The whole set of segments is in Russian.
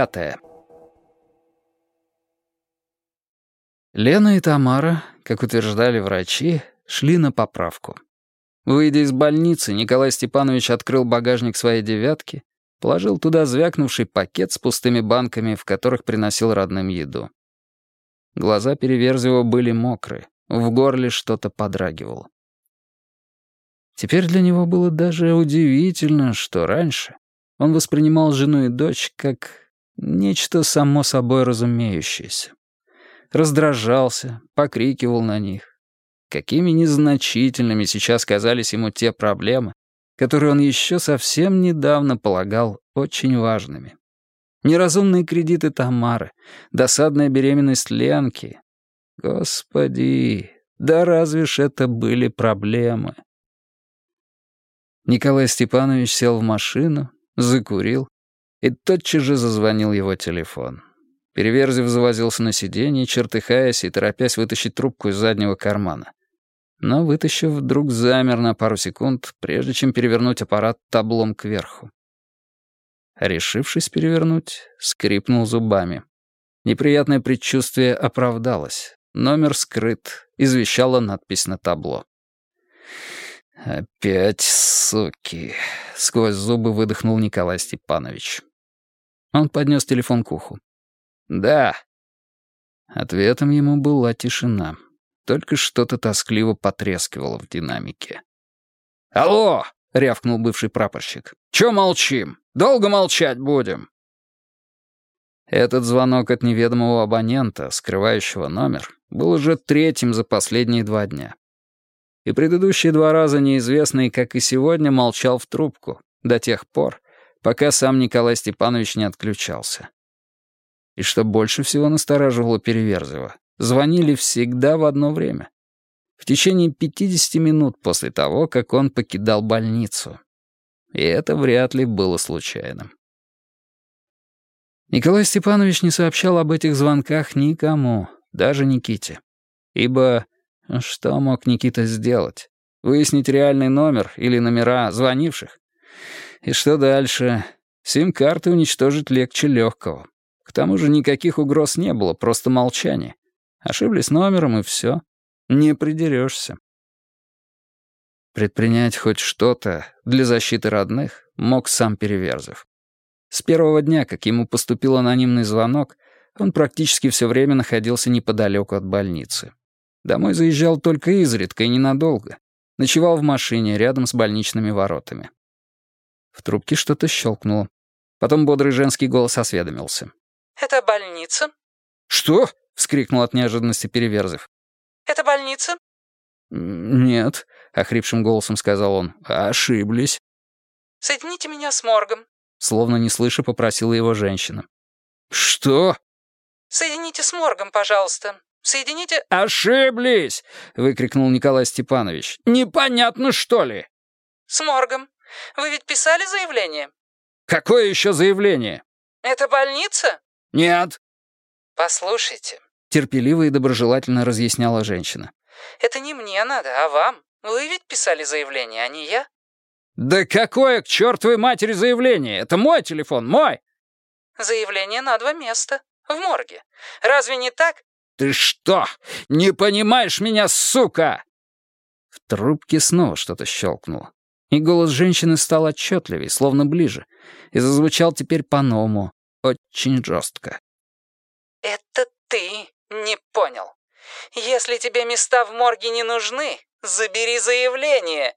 Пятая. Лена и Тамара, как утверждали врачи, шли на поправку. Выйдя из больницы, Николай Степанович открыл багажник своей «девятки», положил туда звякнувший пакет с пустыми банками, в которых приносил родным еду. Глаза Переверзева были мокрые, в горле что-то подрагивало. Теперь для него было даже удивительно, что раньше он воспринимал жену и дочь как нечто само собой разумеющееся. Раздражался, покрикивал на них. Какими незначительными сейчас казались ему те проблемы, которые он еще совсем недавно полагал очень важными. Неразумные кредиты Тамары, досадная беременность Ленки. Господи, да разве ж это были проблемы? Николай Степанович сел в машину, закурил, и тотчас же зазвонил его телефон. Переверзев завозился на сиденье, чертыхаясь и торопясь вытащить трубку из заднего кармана. Но, вытащив, вдруг замер на пару секунд, прежде чем перевернуть аппарат таблом кверху. Решившись перевернуть, скрипнул зубами. Неприятное предчувствие оправдалось. Номер скрыт, извещала надпись на табло. «Опять суки!» — сквозь зубы выдохнул Николай Степанович. Он поднес телефон к уху. «Да». Ответом ему была тишина. Только что-то тоскливо потрескивало в динамике. «Алло!» — рявкнул бывший прапорщик. «Чё молчим? Долго молчать будем?» Этот звонок от неведомого абонента, скрывающего номер, был уже третьим за последние два дня и предыдущие два раза неизвестный, как и сегодня, молчал в трубку до тех пор, пока сам Николай Степанович не отключался. И что больше всего настораживало Переверзева, звонили всегда в одно время. В течение 50 минут после того, как он покидал больницу. И это вряд ли было случайным. Николай Степанович не сообщал об этих звонках никому, даже Никите. Ибо что мог Никита сделать? Выяснить реальный номер или номера звонивших? И что дальше? Сим-карты уничтожить легче легкого. К тому же никаких угроз не было, просто молчание. Ошиблись номером, и все. Не придерешься. Предпринять хоть что-то для защиты родных мог сам Переверзев. С первого дня, как ему поступил анонимный звонок, он практически все время находился неподалеку от больницы. Домой заезжал только изредка и ненадолго. Ночевал в машине рядом с больничными воротами. В трубке что-то щелкнуло. Потом бодрый женский голос осведомился. «Это больница?» «Что?» — вскрикнул от неожиданности Переверзев. «Это больница?» «Нет», — охрипшим голосом сказал он. «Ошиблись». «Соедините меня с моргом», — словно не слыша попросила его женщина. «Что?» «Соедините с моргом, пожалуйста. Соедините...» «Ошиблись!» — выкрикнул Николай Степанович. «Непонятно, что ли?» «С моргом. Вы ведь писали заявление?» «Какое еще заявление?» «Это больница?» «Нет». «Послушайте», — терпеливо и доброжелательно разъясняла женщина. «Это не мне надо, а вам. Вы ведь писали заявление, а не я?» «Да какое к чертовой матери заявление? Это мой телефон, мой!» «Заявление на два места. В морге. Разве не так?» «Ты что, не понимаешь меня, сука?» В трубке снова что-то щелкнуло. И голос женщины стал отчетливее, словно ближе, и зазвучал теперь по-новому, очень жестко. «Это ты не понял. Если тебе места в морге не нужны, забери заявление».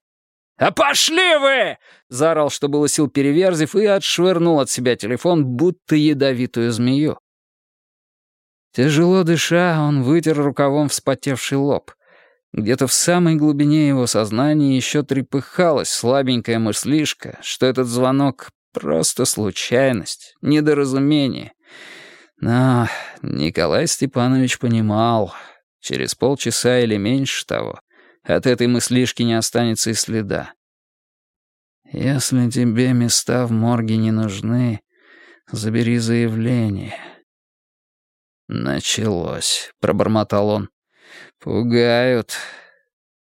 «А пошли вы!» — заорал, что было сил Переверзев, и отшвырнул от себя телефон, будто ядовитую змею. Тяжело дыша, он вытер рукавом вспотевший лоб. Где-то в самой глубине его сознания еще трепыхалась слабенькая мыслишка, что этот звонок — просто случайность, недоразумение. Но Николай Степанович понимал, через полчаса или меньше того, от этой мыслишки не останется и следа. «Если тебе места в морге не нужны, забери заявление». «Началось», — пробормотал он. «Пугают».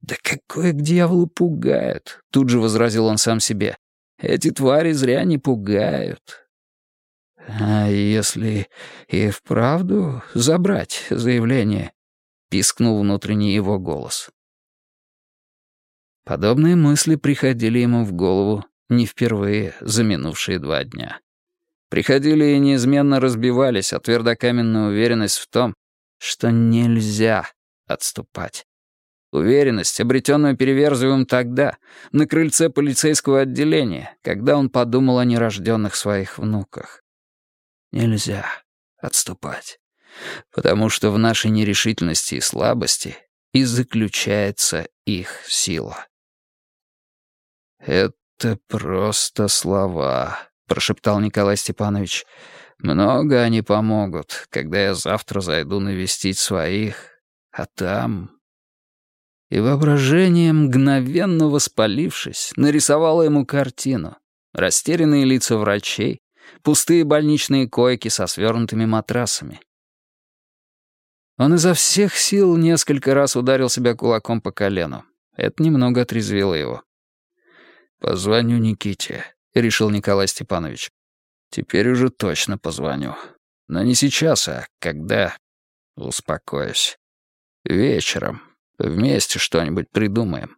«Да какое к дьяволу пугают?» — тут же возразил он сам себе. «Эти твари зря не пугают». «А если и вправду забрать заявление?» — пискнул внутренний его голос. Подобные мысли приходили ему в голову не впервые за минувшие два дня. Приходили и неизменно разбивались о твердокаменную уверенность в том, что нельзя отступать. Уверенность, обретенную Переверзевым тогда, на крыльце полицейского отделения, когда он подумал о нерожденных своих внуках. Нельзя отступать, потому что в нашей нерешительности и слабости и заключается их сила. «Это просто слова», — прошептал Николай Степанович. «Много они помогут, когда я завтра зайду навестить своих, а там и воображение, мгновенно воспалившись, нарисовало ему картину. Растерянные лица врачей, пустые больничные койки со свернутыми матрасами. Он изо всех сил несколько раз ударил себя кулаком по колену. Это немного отрезвило его. «Позвоню Никите», — решил Николай Степанович. «Теперь уже точно позвоню. Но не сейчас, а когда успокоюсь. Вечером, Вместе что-нибудь придумаем.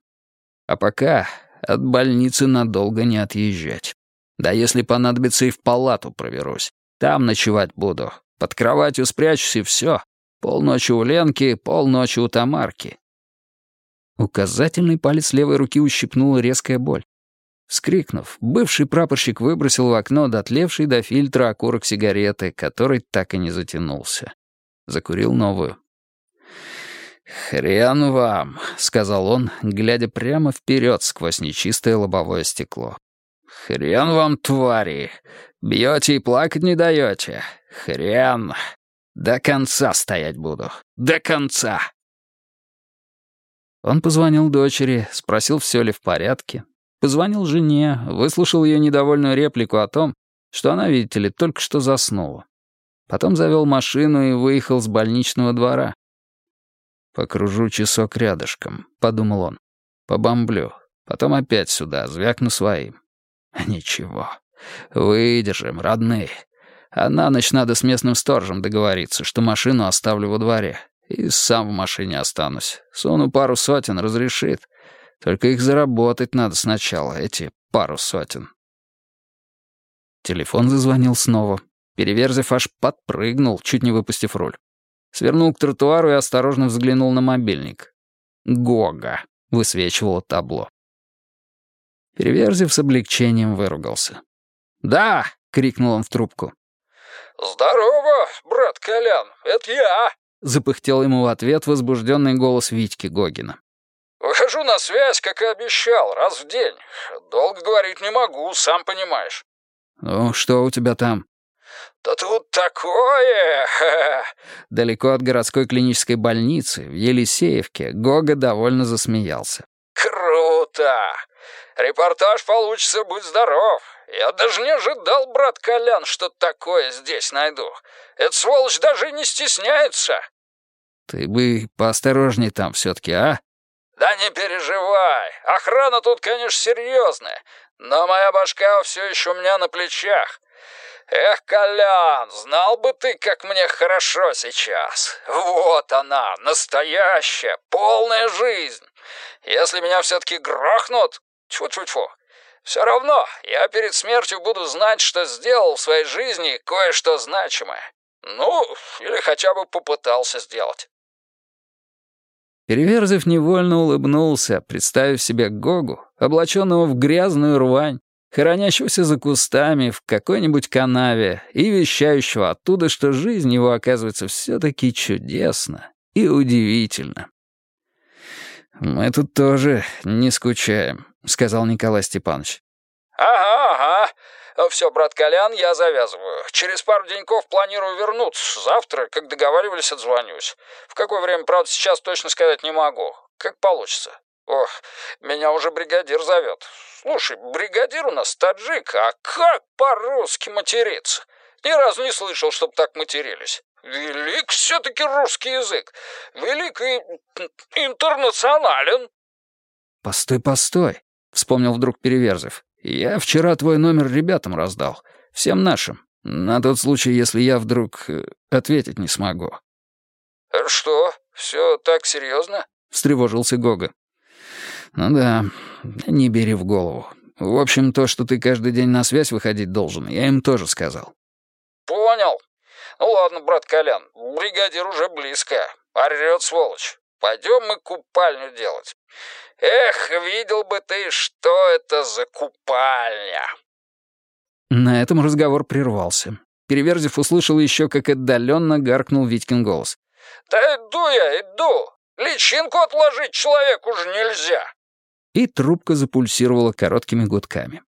А пока от больницы надолго не отъезжать. Да если понадобится и в палату проверусь. Там ночевать буду. Под кроватью спрячусь и все. Полночи у Ленки, полночи у Тамарки. Указательный палец левой руки ущипнула резкая боль. Вскрикнув, бывший прапорщик выбросил в окно дотлевший до фильтра окурок сигареты, который так и не затянулся. Закурил новую. «Хрен вам», — сказал он, глядя прямо вперед сквозь нечистое лобовое стекло. «Хрен вам, твари! Бьете и плакать не даете. Хрен! До конца стоять буду. До конца!» Он позвонил дочери, спросил, все ли в порядке. Позвонил жене, выслушал ее недовольную реплику о том, что она, видите ли, только что заснула. Потом завел машину и выехал с больничного двора. «Покружу часок рядышком», — подумал он. «Побомблю. Потом опять сюда, звякну своим». «Ничего. Выдержим, родные. А на ночь надо с местным сторожем договориться, что машину оставлю во дворе. И сам в машине останусь. Суну пару сотен, разрешит. Только их заработать надо сначала, эти пару сотен». Телефон зазвонил снова. Переверзев аж подпрыгнул, чуть не выпустив руль. Свернул к тротуару и осторожно взглянул на мобильник. «Гога», — высвечивало табло. Переверзив с облегчением выругался. «Да!» — крикнул он в трубку. «Здорово, брат Колян, это я!» — запыхтел ему в ответ возбужденный голос Витьки Гогина. «Выхожу на связь, как и обещал, раз в день. Долго говорить не могу, сам понимаешь». «Ну, что у тебя там?» «Да тут такое!» Далеко от городской клинической больницы, в Елисеевке, Гога довольно засмеялся. «Круто! Репортаж получится, будь здоров. Я даже не ожидал, брат Колян, что такое здесь найду. Эта сволочь даже не стесняется». «Ты бы поосторожней там все-таки, а?» «Да не переживай. Охрана тут, конечно, серьезная, но моя башка все еще у меня на плечах. «Эх, Колян, знал бы ты, как мне хорошо сейчас. Вот она, настоящая, полная жизнь. Если меня все-таки грохнут, тьфу-тьфу-тьфу, все равно я перед смертью буду знать, что сделал в своей жизни кое-что значимое. Ну, или хотя бы попытался сделать». Переверзев невольно улыбнулся, представив себе Гогу, облаченного в грязную рвань, хоронящегося за кустами в какой-нибудь канаве и вещающего оттуда, что жизнь его оказывается все-таки чудесна и удивительна. «Мы тут тоже не скучаем», — сказал Николай Степанович. «Ага, ага. Все, брат Колян, я завязываю. Через пару деньков планирую вернуться. Завтра, как договаривались, отзвонюсь. В какое время, правда, сейчас точно сказать не могу. Как получится. Ох, меня уже бригадир зовет. Слушай, бригадир у нас таджик, а как по-русски материться? Ни разу не слышал, чтоб так матерились. Велик все-таки русский язык. Велик и интернационален. Постой, постой, вспомнил вдруг Переверзев. Я вчера твой номер ребятам раздал. Всем нашим. На тот случай, если я вдруг э, ответить не смогу». «Что? Все так серьезно?» — встревожился Гога. «Ну да, не бери в голову. В общем, то, что ты каждый день на связь выходить должен, я им тоже сказал». «Понял. Ну ладно, брат Колян, бригадир уже близко. Орёт, сволочь. Пойдем мы купальню делать. Эх, видел бы ты, что это за купальня!» На этом разговор прервался. Переверзев услышал еще, как отдаленно гаркнул Витькин голос. «Да иду я, иду! Личинку отложить человеку уже нельзя!» И трубка запульсировала короткими гудками.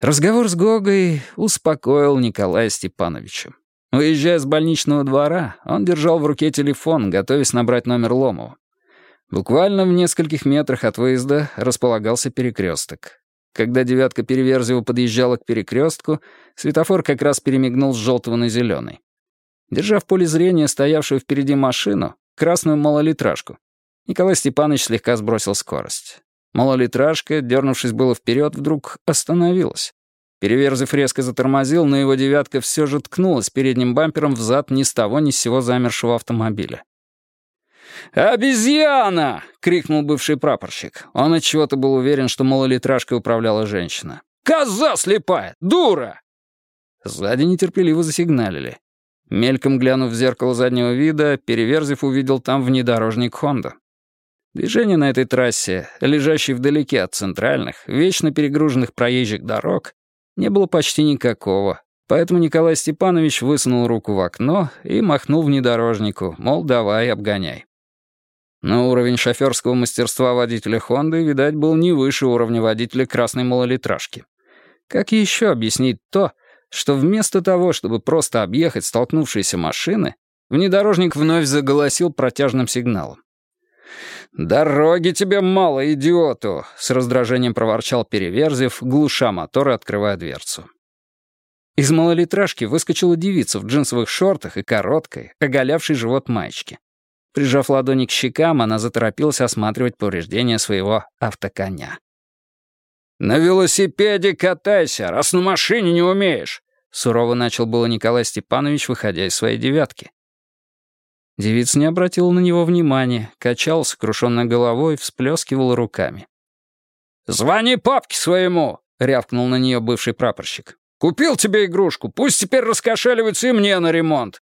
Разговор с Гогой успокоил Николая Степановича. Уезжая с больничного двора, он держал в руке телефон, готовясь набрать номер Ломова. Буквально в нескольких метрах от выезда располагался перекресток. Когда «девятка» Переверзева подъезжала к перекрестку, светофор как раз перемигнул с желтого на зеленый. Держа в поле зрения стоявшую впереди машину, красную малолитражку, Николай Степанович слегка сбросил скорость. Малолитражка, дернувшись было вперед, вдруг остановилась. Переверзев резко затормозил, но его «девятка» все же ткнулась передним бампером в зад ни с того ни с сего замершего автомобиля. «Обезьяна!» — крикнул бывший прапорщик. Он от чего то был уверен, что малолитражкой управляла женщина. «Коза слепая! Дура!» Сзади нетерпеливо засигналили. Мельком глянув в зеркало заднего вида, Переверзев увидел там внедорожник «Хонда». Движение на этой трассе, лежащей вдалеке от центральных, вечно перегруженных проезжих дорог, не было почти никакого, поэтому Николай Степанович высунул руку в окно и махнул внедорожнику, мол, давай, обгоняй. Но уровень шоферского мастерства водителя «Хонды», видать, был не выше уровня водителя красной малолитражки. Как еще объяснить то, что вместо того, чтобы просто объехать столкнувшиеся машины, внедорожник вновь заголосил протяжным сигналом? «Дороги тебе мало, идиоту!» — с раздражением проворчал Переверзев, глуша мотор и открывая дверцу. Из малолитражки выскочила девица в джинсовых шортах и короткой, оголявшей живот маечки. Прижав ладони к щекам, она заторопилась осматривать повреждения своего автоконя. «На велосипеде катайся, раз на машине не умеешь!» Сурово начал было Николай Степанович, выходя из своей девятки. Девица не обратила на него внимания, качала сокрушенной головой, всплескивала руками. «Звони папке своему!» — рявкнул на нее бывший прапорщик. «Купил тебе игрушку, пусть теперь раскошеливается и мне на ремонт!»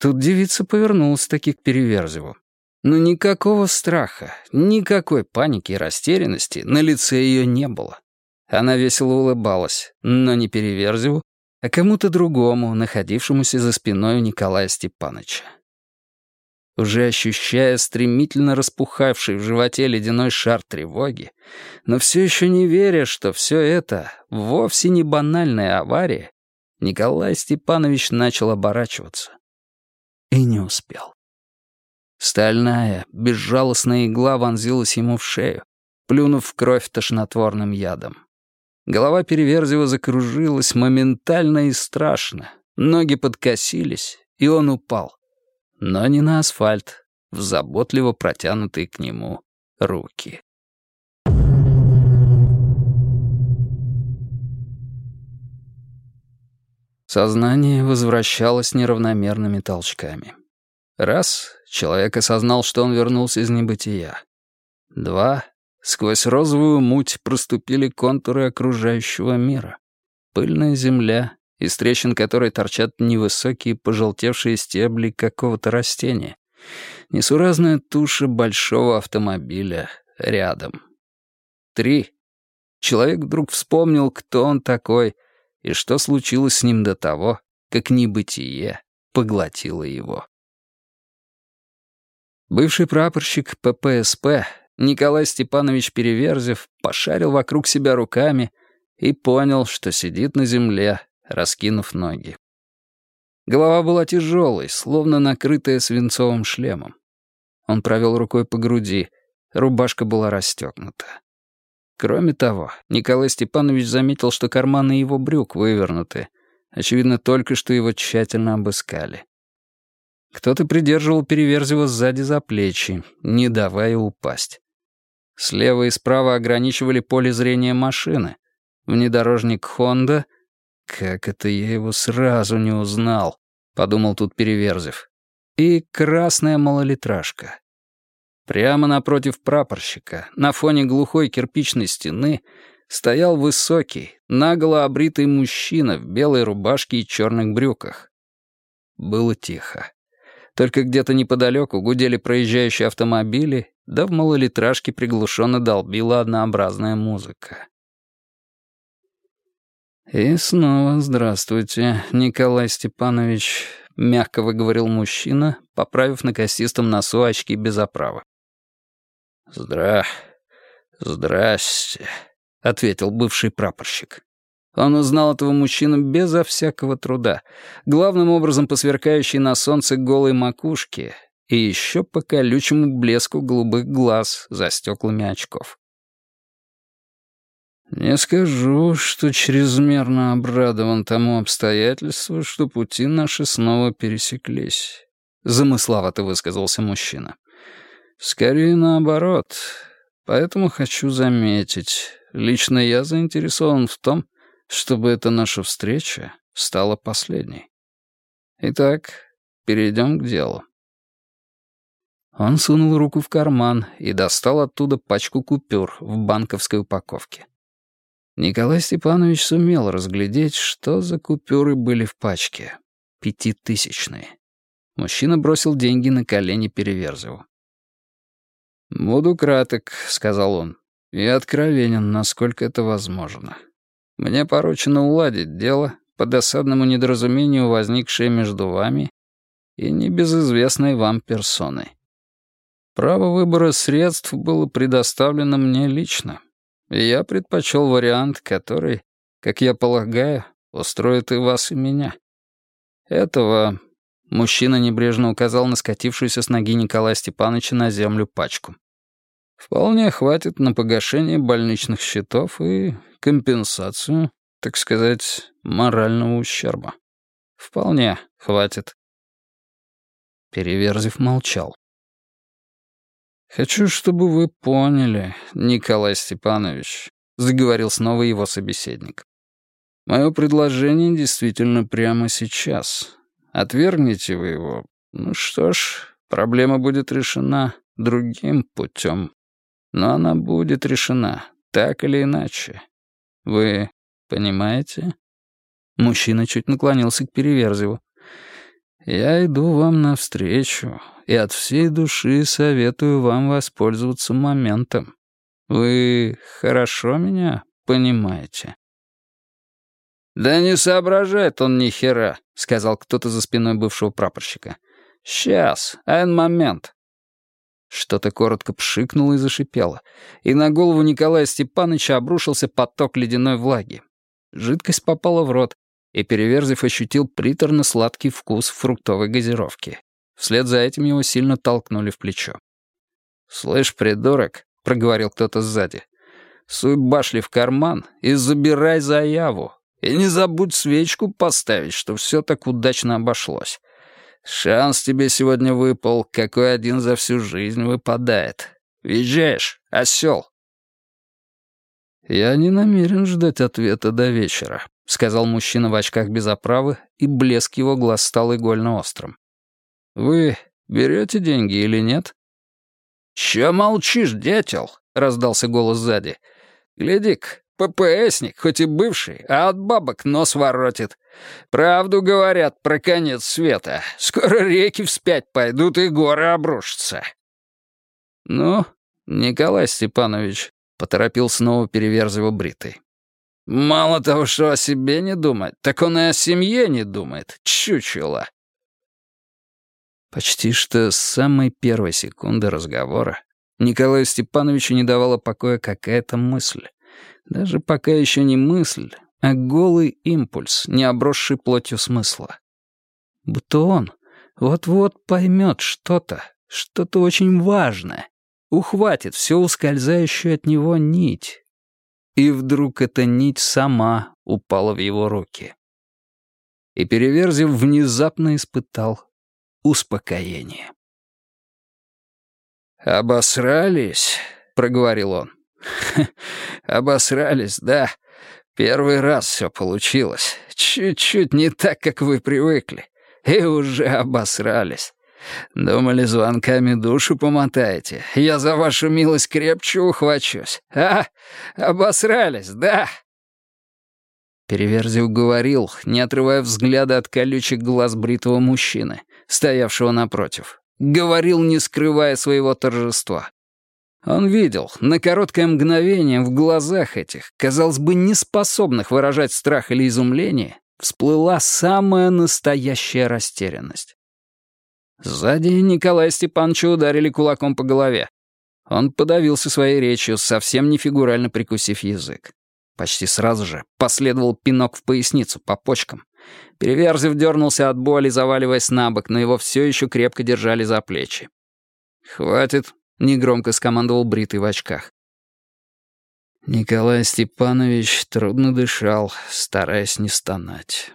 Тут девица повернулась таки к Переверзеву. Но никакого страха, никакой паники и растерянности на лице ее не было. Она весело улыбалась, но не Переверзеву, а кому-то другому, находившемуся за спиной у Николая Степановича. Уже ощущая стремительно распухавший в животе ледяной шар тревоги, но все еще не веря, что все это вовсе не банальная авария, Николай Степанович начал оборачиваться. И не успел. Стальная, безжалостная игла вонзилась ему в шею, плюнув в кровь тошнотворным ядом. Голова Переверзева закружилась моментально и страшно. Ноги подкосились, и он упал. Но не на асфальт, в заботливо протянутые к нему руки. Сознание возвращалось неравномерными толчками. Раз — человек осознал, что он вернулся из небытия. Два Сквозь розовую муть проступили контуры окружающего мира. Пыльная земля, из трещин которой торчат невысокие пожелтевшие стебли какого-то растения. Несуразная туша большого автомобиля рядом. Три. Человек вдруг вспомнил, кто он такой и что случилось с ним до того, как небытие поглотило его. Бывший прапорщик ППСП Николай Степанович Переверзев пошарил вокруг себя руками и понял, что сидит на земле, раскинув ноги. Голова была тяжелой, словно накрытая свинцовым шлемом. Он провел рукой по груди, рубашка была расстегнута. Кроме того, Николай Степанович заметил, что карманы его брюк вывернуты. Очевидно, только что его тщательно обыскали. Кто-то придерживал Переверзева сзади за плечи, не давая упасть. Слева и справа ограничивали поле зрения машины. внедорожник «Хонда». «Как это я его сразу не узнал?» — подумал тут Переверзев. И красная малолитражка. Прямо напротив прапорщика, на фоне глухой кирпичной стены, стоял высокий, наголо обритый мужчина в белой рубашке и черных брюках. Было тихо. Только где-то неподалеку гудели проезжающие автомобили, да в малолитражке приглушенно долбила однообразная музыка. «И снова здравствуйте, Николай Степанович», — мягко выговорил мужчина, поправив на костистом носу очки без оправы. «Здра... здрасте», — ответил бывший прапорщик. Он узнал этого мужчину безо всякого труда, главным образом по сверкающей на солнце голой макушке и еще по колючему блеску голубых глаз за стеклами очков. «Не скажу, что чрезмерно обрадован тому обстоятельству, что пути наши снова пересеклись», — замысловато высказался мужчина. «Скорее наоборот. Поэтому хочу заметить, лично я заинтересован в том, чтобы эта наша встреча стала последней. Итак, перейдем к делу». Он сунул руку в карман и достал оттуда пачку купюр в банковской упаковке. Николай Степанович сумел разглядеть, что за купюры были в пачке. Пятитысячные. Мужчина бросил деньги на колени Переверзеву. «Буду краток», — сказал он, — «и откровенен, насколько это возможно. Мне поручено уладить дело по досадному недоразумению, возникшее между вами и небезызвестной вам персоной. Право выбора средств было предоставлено мне лично, и я предпочел вариант, который, как я полагаю, устроит и вас, и меня. Этого мужчина небрежно указал на скатившуюся с ноги Николая Степановича на землю пачку. Вполне хватит на погашение больничных счетов и компенсацию, так сказать, морального ущерба. Вполне хватит. Переверзев молчал. «Хочу, чтобы вы поняли, Николай Степанович», — заговорил снова его собеседник. «Мое предложение действительно прямо сейчас. Отвергнете вы его, ну что ж, проблема будет решена другим путем. Но она будет решена, так или иначе. Вы понимаете?» Мужчина чуть наклонился к Переверзеву. «Я иду вам навстречу, и от всей души советую вам воспользоваться моментом. Вы хорошо меня понимаете?» «Да не соображает он ни хера», — сказал кто-то за спиной бывшего прапорщика. «Сейчас, один момент». Что-то коротко пшикнуло и зашипело, и на голову Николая Степановича обрушился поток ледяной влаги. Жидкость попала в рот, и Переверзев ощутил приторно-сладкий вкус фруктовой газировки. Вслед за этим его сильно толкнули в плечо. «Слышь, придурок», — проговорил кто-то сзади, — «суй башли в карман и забирай заяву. И не забудь свечку поставить, что все так удачно обошлось. Шанс тебе сегодня выпал, какой один за всю жизнь выпадает. Въезжаешь, осел?» «Я не намерен ждать ответа до вечера», — сказал мужчина в очках без оправы, и блеск его глаз стал игольно острым. «Вы берете деньги или нет?» «Чё молчишь, дятел?» — раздался голос сзади. «Гляди-ка, ППСник, хоть и бывший, а от бабок нос воротит. Правду говорят про конец света. Скоро реки вспять пойдут и горы обрушатся». «Ну, Николай Степанович», — поторопил снова Переверзева бритый. «Мало того, что о себе не думает, так он и о семье не думает, чучело». Почти что с самой первой секунды разговора Николаю Степановичу не давала покоя какая-то мысль. Даже пока еще не мысль, а голый импульс, не обросший плотью смысла. Будто он вот-вот поймет что-то, что-то очень важное, ухватит все ускользающую от него нить. И вдруг эта нить сама упала в его руки. И Переверзев внезапно испытал успокоение. «Обосрались?» — проговорил он. «Обосрались, да. Первый раз все получилось. Чуть-чуть не так, как вы привыкли. И уже обосрались. Думали, звонками душу помотаете. Я за вашу милость крепче ухвачусь. А? Обосрались, да?» Переверзев говорил, не отрывая взгляда от колючих глаз бритого мужчины, стоявшего напротив. Говорил, не скрывая своего торжества. Он видел, на короткое мгновение в глазах этих, казалось бы, неспособных выражать страх или изумление, всплыла самая настоящая растерянность. Сзади Николая Степановича ударили кулаком по голове. Он подавился своей речью, совсем не фигурально прикусив язык. Почти сразу же последовал пинок в поясницу по почкам. Переверзев дернулся от боли, заваливаясь на бок, но его все еще крепко держали за плечи. «Хватит», — негромко скомандовал Бритый в очках. Николай Степанович трудно дышал, стараясь не стонать.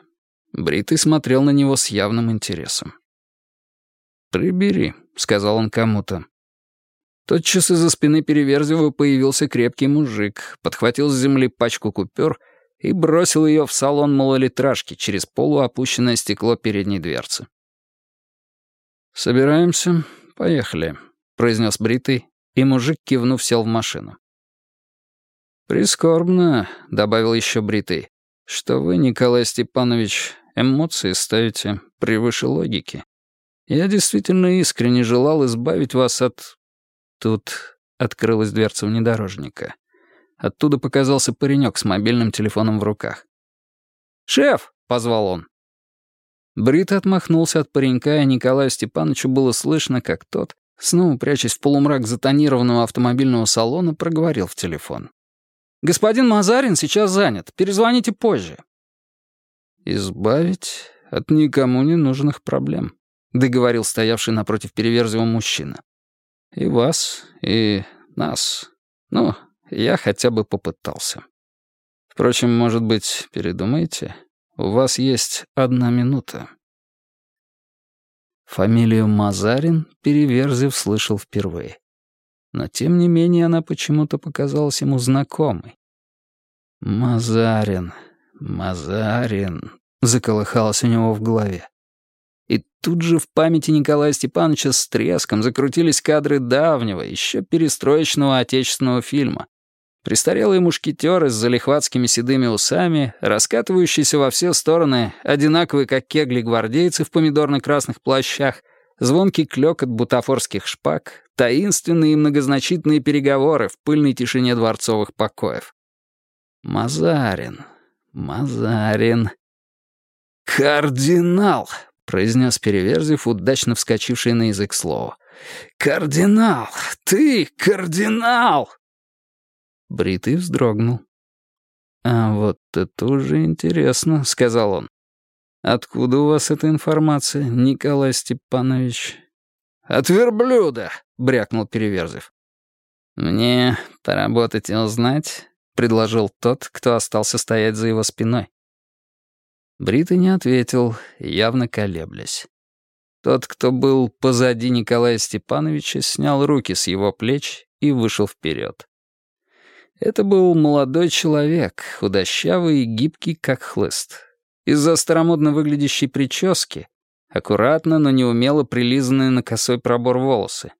Бритый смотрел на него с явным интересом. «Прибери», — сказал он кому-то. Тотчас из-за спины Переверзева появился крепкий мужик, подхватил с земли пачку купюр и бросил ее в салон малолитражки через полуопущенное стекло передней дверцы. «Собираемся? Поехали», — произнес Бритый, и мужик, кивнув, сел в машину. «Прискорбно», — добавил еще Бритый, «что вы, Николай Степанович, эмоции ставите превыше логики. Я действительно искренне желал избавить вас от Тут открылась дверца внедорожника. Оттуда показался паренек с мобильным телефоном в руках. «Шеф!» — позвал он. Брит отмахнулся от паренька, и Николаю Степановичу было слышно, как тот, снова прячась в полумрак затонированного автомобильного салона, проговорил в телефон. «Господин Мазарин сейчас занят. Перезвоните позже». «Избавить от никому не нужных проблем», — договорил стоявший напротив переверзего мужчина. И вас, и нас. Ну, я хотя бы попытался. Впрочем, может быть, передумаете? У вас есть одна минута. Фамилию Мазарин Переверзев слышал впервые. Но, тем не менее, она почему-то показалась ему знакомой. «Мазарин, Мазарин», — заколыхалось у него в голове. Тут же в памяти Николая Степановича с треском закрутились кадры давнего, еще перестроечного отечественного фильма. Престарелые мушкетеры с залихватскими седыми усами, раскатывающиеся во все стороны, одинаковые как кегли гвардейцы в помидорно-красных плащах, звонкий клёкот бутафорских шпаг, таинственные и многозначительные переговоры в пыльной тишине дворцовых покоев. Мазарин, Мазарин. «Кардинал!» — произнес Переверзев, удачно вскочивший на язык слово. «Кардинал! Ты кардинал!» Бритый вздрогнул. «А вот это уже интересно», — сказал он. «Откуда у вас эта информация, Николай Степанович?» «От верблюда», — брякнул Переверзев. «Мне поработать и узнать», — предложил тот, кто остался стоять за его спиной. Брита не ответил, явно колеблясь. Тот, кто был позади Николая Степановича, снял руки с его плеч и вышел вперед. Это был молодой человек, худощавый и гибкий, как хлыст. Из-за старомодно выглядящей прически, аккуратно, но неумело прилизанные на косой пробор волосы,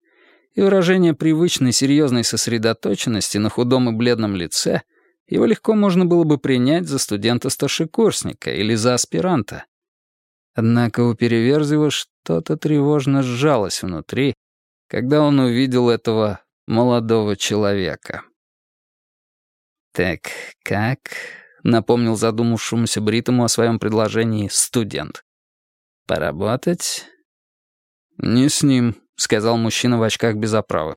и выражение привычной серьезной сосредоточенности на худом и бледном лице — его легко можно было бы принять за студента-старшекурсника или за аспиранта. Однако у Переверзева что-то тревожно сжалось внутри, когда он увидел этого молодого человека. «Так, как?» — напомнил задумавшемуся Бритому о своем предложении студент. «Поработать?» «Не с ним», — сказал мужчина в очках без оправы.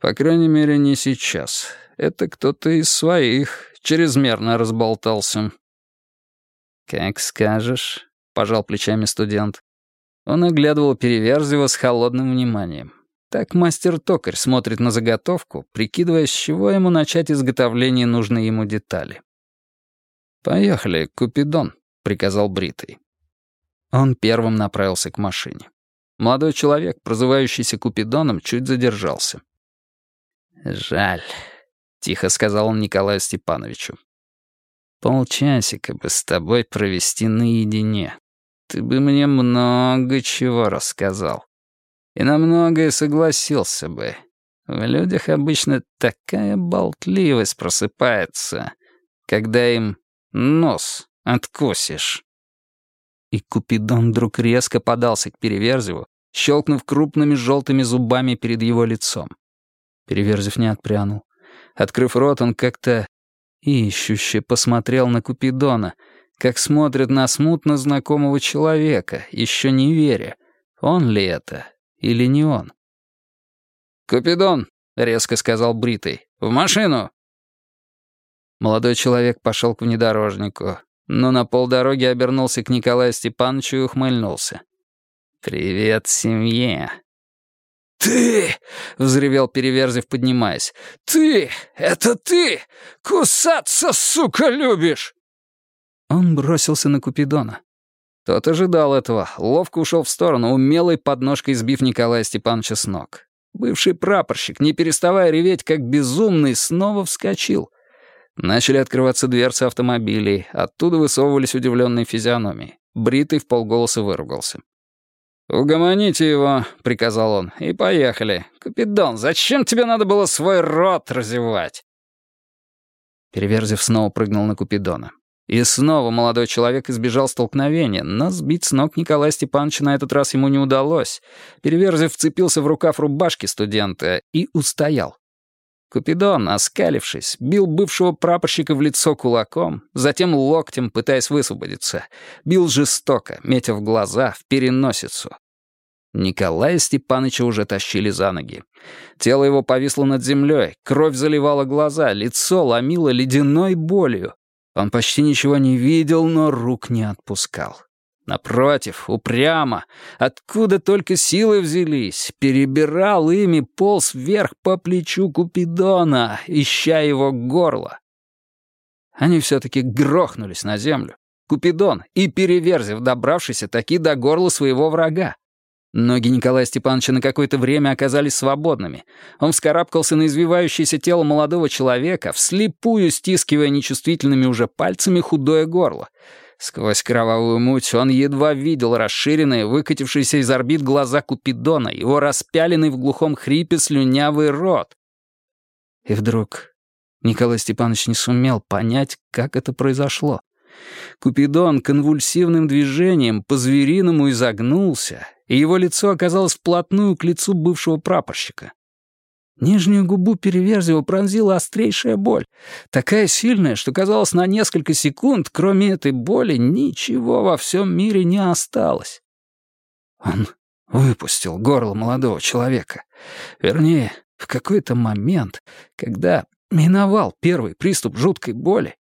«По крайней мере, не сейчас это кто-то из своих чрезмерно разболтался». «Как скажешь», — пожал плечами студент. Он оглядывал Переверзева с холодным вниманием. Так мастер-токарь смотрит на заготовку, прикидывая, с чего ему начать изготовление нужной ему детали. «Поехали, Купидон», — приказал Бритый. Он первым направился к машине. Молодой человек, прозывающийся Купидоном, чуть задержался. «Жаль», тихо сказал он Николаю Степановичу. Полчасика бы с тобой провести наедине. Ты бы мне много чего рассказал. И на многое согласился бы. В людях обычно такая болтливость просыпается, когда им нос откусишь. И Купидон вдруг резко подался к Переверзеву, щелкнув крупными желтыми зубами перед его лицом. Переверзев не отпрянул. Открыв рот, он как-то ищуще посмотрел на Купидона, как смотрит на смутно знакомого человека, еще не веря, он ли это или не он. «Купидон», — резко сказал Бритый, — «в машину!» Молодой человек пошел к внедорожнику, но на полдороги обернулся к Николаю Степановичу и ухмыльнулся. «Привет семье!» «Ты!» — взревел Переверзев, поднимаясь. «Ты! Это ты! Кусаться, сука, любишь!» Он бросился на Купидона. Тот ожидал этого, ловко ушел в сторону, умелой подножкой сбив Николая Степановича с ног. Бывший прапорщик, не переставая реветь, как безумный, снова вскочил. Начали открываться дверцы автомобилей, оттуда высовывались удивленные физиономии. Бритый в полголоса выругался. «Угомоните его», — приказал он, — «и поехали. Капитан, зачем тебе надо было свой рот разевать?» Переверзев снова прыгнул на Купидона. И снова молодой человек избежал столкновения, но сбить с ног Николая Степановича на этот раз ему не удалось. Переверзев вцепился в рукав рубашки студента и устоял. Купидон, оскалившись, бил бывшего прапорщика в лицо кулаком, затем локтем, пытаясь высвободиться. Бил жестоко, метя в глаза, в переносицу. Николая Степаныча уже тащили за ноги. Тело его повисло над землей, кровь заливала глаза, лицо ломило ледяной болью. Он почти ничего не видел, но рук не отпускал. Напротив, упрямо, откуда только силы взялись, перебирал ими, полз вверх по плечу Купидона, ища его горло. Они все-таки грохнулись на землю. Купидон и Переверзев, добравшийся таки до горла своего врага. Ноги Николая Степановича на какое-то время оказались свободными. Он вскарабкался на извивающееся тело молодого человека, вслепую стискивая нечувствительными уже пальцами худое горло. Сквозь кровавую муть он едва видел расширенные, выкатившиеся из орбит глаза Купидона, его распяленный в глухом хрипе слюнявый рот. И вдруг Николай Степанович не сумел понять, как это произошло. Купидон конвульсивным движением по-звериному изогнулся, и его лицо оказалось вплотную к лицу бывшего прапорщика. Нижнюю губу Переверзева пронзила острейшая боль, такая сильная, что, казалось, на несколько секунд, кроме этой боли, ничего во всем мире не осталось. Он выпустил горло молодого человека. Вернее, в какой-то момент, когда миновал первый приступ жуткой боли,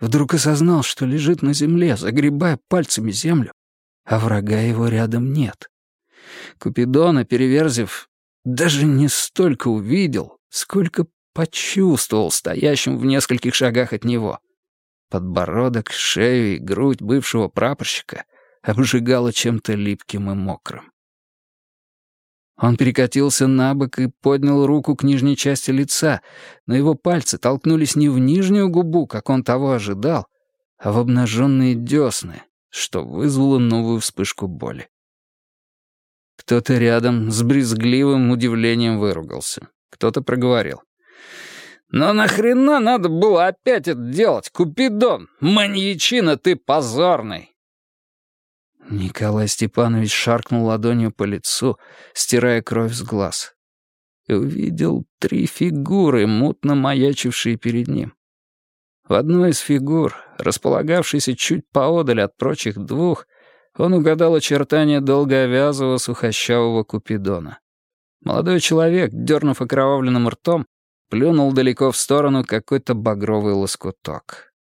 вдруг осознал, что лежит на земле, загребая пальцами землю, а врага его рядом нет. Купидона, переверзив, даже не столько увидел, сколько почувствовал стоящим в нескольких шагах от него. Подбородок, шею и грудь бывшего прапорщика обжигало чем-то липким и мокрым. Он перекатился на бок и поднял руку к нижней части лица, но его пальцы толкнулись не в нижнюю губу, как он того ожидал, а в обнаженные десны, что вызвало новую вспышку боли. Кто-то рядом с брезгливым удивлением выругался. Кто-то проговорил. «Но нахрена надо было опять это делать, Купидон? Маньячина ты позорный!» Николай Степанович шаркнул ладонью по лицу, стирая кровь с глаз. И увидел три фигуры, мутно маячившие перед ним. В одной из фигур, располагавшейся чуть поодаль от прочих двух, он угадал очертания долговязого сухощавого Купидона. Молодой человек, дернув окровавленным ртом, плюнул далеко в сторону какой-то багровый лоскуток.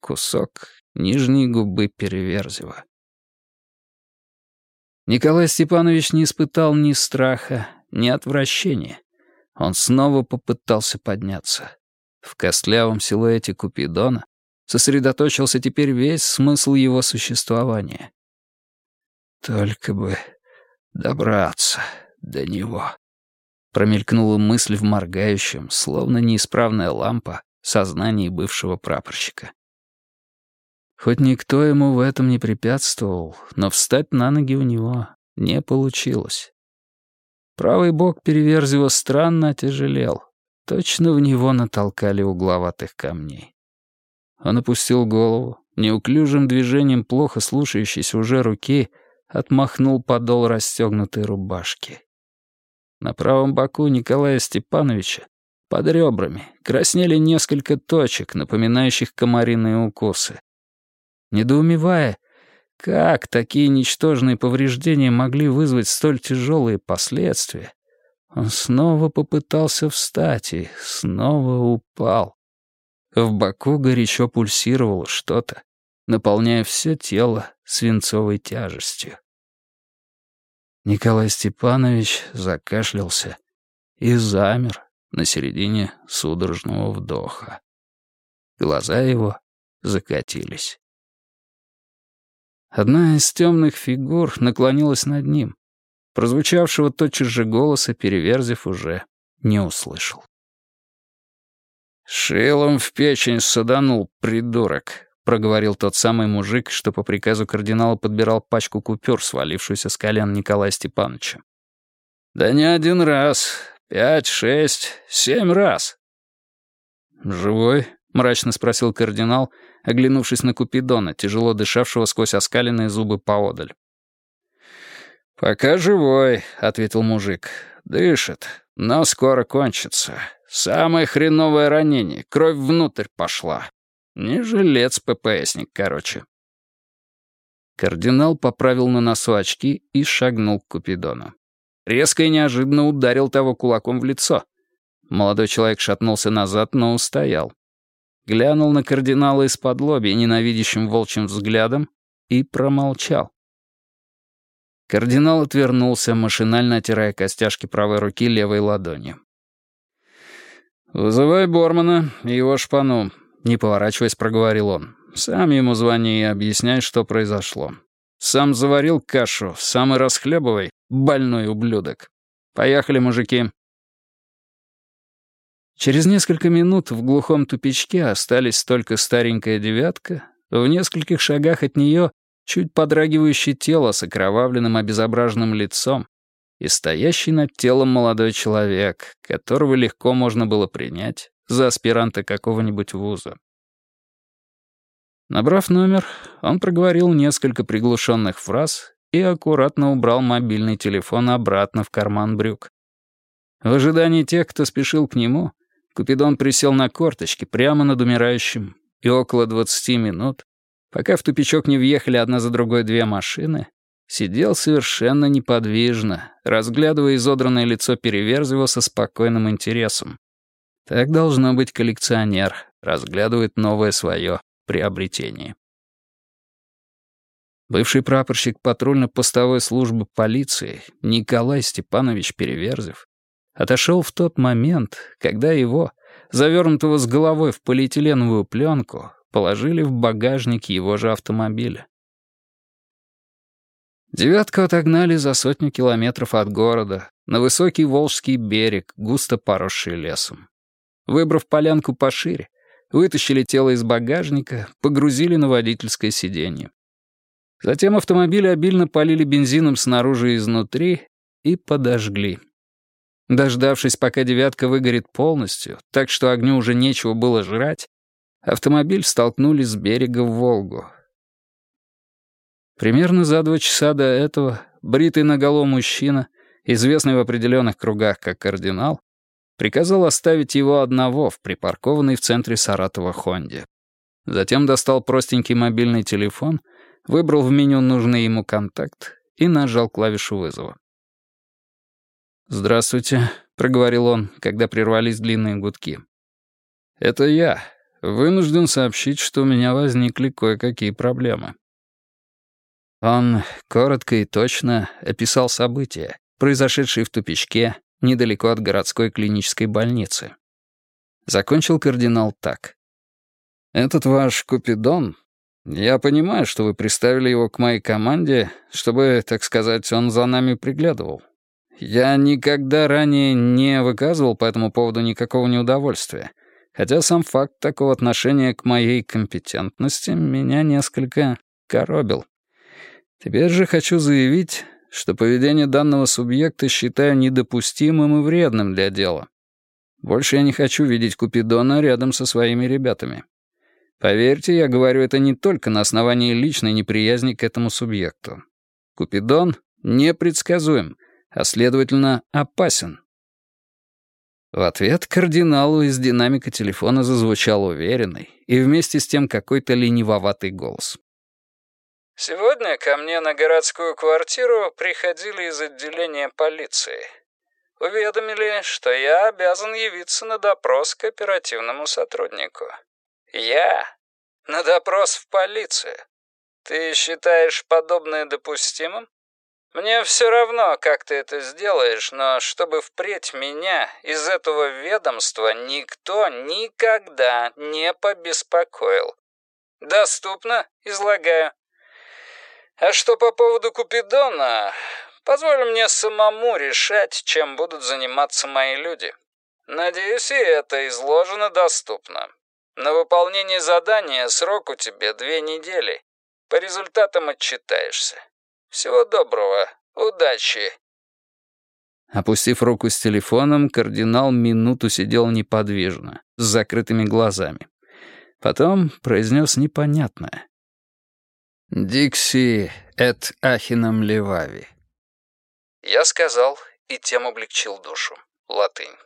Кусок нижней губы Переверзева. Николай Степанович не испытал ни страха, ни отвращения. Он снова попытался подняться. В костлявом силуэте Купидона сосредоточился теперь весь смысл его существования. Только бы добраться до него. Промелькнула мысль в моргающем, словно неисправная лампа, сознании бывшего прапорщика. Хоть никто ему в этом не препятствовал, но встать на ноги у него не получилось. Правый бок Переверзева странно отяжелел. Точно в него натолкали угловатых камней. Он опустил голову, неуклюжим движением плохо слушающейся уже руки отмахнул подол расстегнутой рубашки. На правом боку Николая Степановича под ребрами краснели несколько точек, напоминающих комариные укусы. Недоумевая, как такие ничтожные повреждения могли вызвать столь тяжелые последствия, он снова попытался встать и снова упал. В боку горячо пульсировало что-то, наполняя все тело свинцовой тяжестью. Николай Степанович закашлялся и замер на середине судорожного вдоха. Глаза его закатились. Одна из темных фигур наклонилась над ним. Прозвучавшего тотчас же голоса Переверзев уже не услышал. «Шилом в печень саданул, придурок», — проговорил тот самый мужик, что по приказу кардинала подбирал пачку купюр, свалившуюся с колен Николая Степановича. «Да не один раз. Пять, шесть, семь раз». «Живой?» — мрачно спросил кардинал, оглянувшись на Купидона, тяжело дышавшего сквозь оскаленные зубы поодаль. «Пока живой», — ответил мужик. «Дышит, но скоро кончится. Самое хреновое ранение, кровь внутрь пошла. Не жилец ППСник, короче. Кардинал поправил на носу очки и шагнул к Купидону. Резко и неожиданно ударил того кулаком в лицо. Молодой человек шатнулся назад, но устоял. Глянул на кардинала из-под лоби ненавидящим волчьим взглядом и промолчал. Кардинал отвернулся, машинально отирая костяшки правой руки левой ладонью. «Вызывай Бормана и его шпану», не поворачиваясь, проговорил он. «Сам ему звони и объясняй, что произошло. Сам заварил кашу, сам и расхлебывай, больной ублюдок. Поехали, мужики». Через несколько минут в глухом тупичке остались только старенькая девятка, в нескольких шагах от нее чуть подрагивающее тело с окровавленным обезображенным лицом и стоящий над телом молодой человек, которого легко можно было принять за аспиранта какого-нибудь вуза. Набрав номер, он проговорил несколько приглушенных фраз и аккуратно убрал мобильный телефон обратно в карман брюк. В ожидании тех, кто спешил к нему, Купидон присел на корточки прямо над умирающим, и около двадцати минут, пока в тупичок не въехали одна за другой две машины, сидел совершенно неподвижно, разглядывая изодранное лицо Переверзева со спокойным интересом, так должно быть коллекционер, разглядывает новое свое приобретение. Бывший прапорщик патрульно-постовой службы полиции Николай Степанович Переверзев отошел в тот момент, когда его, завернутого с головой в полиэтиленовую пленку, положили в багажник его же автомобиля. Девятку отогнали за сотню километров от города, на высокий Волжский берег, густо поросший лесом. Выбрав полянку пошире, вытащили тело из багажника, погрузили на водительское сиденье. Затем автомобиль обильно полили бензином снаружи и изнутри и подожгли. Дождавшись, пока «девятка» выгорит полностью, так что огню уже нечего было жрать, автомобиль столкнули с берега в Волгу. Примерно за два часа до этого бритый наголо мужчина, известный в определенных кругах как кардинал, Приказал оставить его одного в припаркованной в центре Саратова Хонде. Затем достал простенький мобильный телефон, выбрал в меню нужный ему контакт и нажал клавишу вызова. «Здравствуйте», — проговорил он, когда прервались длинные гудки. «Это я. Вынужден сообщить, что у меня возникли кое-какие проблемы». Он коротко и точно описал события, произошедшие в тупичке, недалеко от городской клинической больницы. Закончил кардинал так. «Этот ваш Купидон, я понимаю, что вы приставили его к моей команде, чтобы, так сказать, он за нами приглядывал. Я никогда ранее не выказывал по этому поводу никакого неудовольствия. хотя сам факт такого отношения к моей компетентности меня несколько коробил. Теперь же хочу заявить, что поведение данного субъекта считаю недопустимым и вредным для дела. Больше я не хочу видеть Купидона рядом со своими ребятами. Поверьте, я говорю это не только на основании личной неприязни к этому субъекту. Купидон непредсказуем, а, следовательно, опасен. В ответ кардиналу из динамика телефона зазвучал уверенный и вместе с тем какой-то ленивоватый голос. «Сегодня ко мне на городскую квартиру приходили из отделения полиции. Уведомили, что я обязан явиться на допрос к оперативному сотруднику. Я? На допрос в полицию? Ты считаешь подобное допустимым? Мне все равно, как ты это сделаешь, но чтобы впредь меня из этого ведомства никто никогда не побеспокоил. Доступно? Излагаю. А что по поводу Купидона, позволь мне самому решать, чем будут заниматься мои люди. Надеюсь, и это изложено доступно. На выполнение задания срок у тебя две недели. По результатам отчитаешься. Всего доброго. Удачи. Опустив руку с телефоном, кардинал минуту сидел неподвижно, с закрытыми глазами. Потом произнес непонятное. «Дикси эт ахинам левави». Я сказал, и тем облегчил душу. Латынь.